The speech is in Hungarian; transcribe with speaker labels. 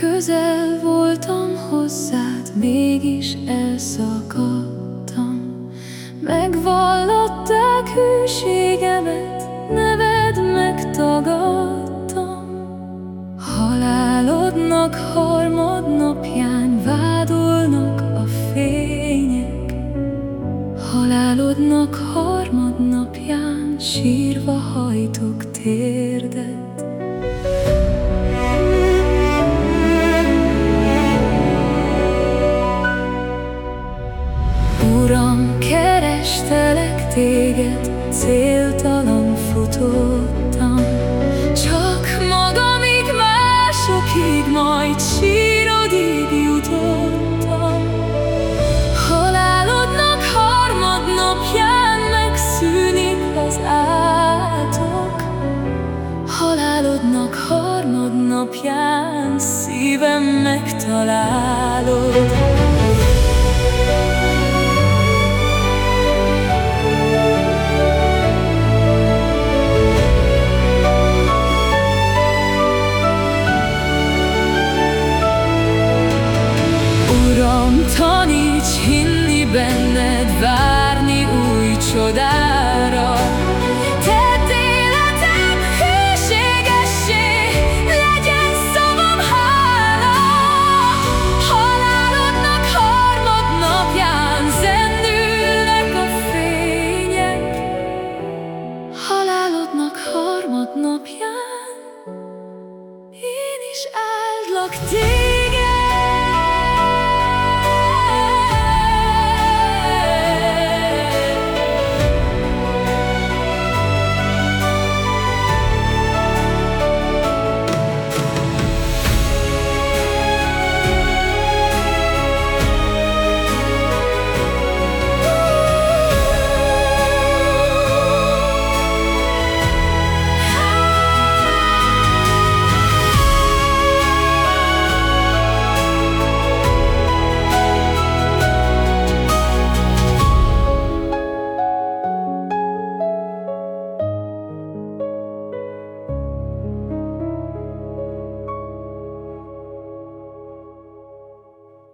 Speaker 1: Közel voltam hozzád, mégis elszakadtam. Megvallották hűségemet, neved megtagadtam. Halálodnak harmadnapján vádolnak a fények. Halálodnak harmadnapján sírva hajtok téged, céltalan futottam. Csak magamig, másokig, majd sírodig jutottam. Halálodnak harmadnapján megszűnik az átok. Halálodnak harmadnapján szívem megtalálod harmadnapján én is áldlak téged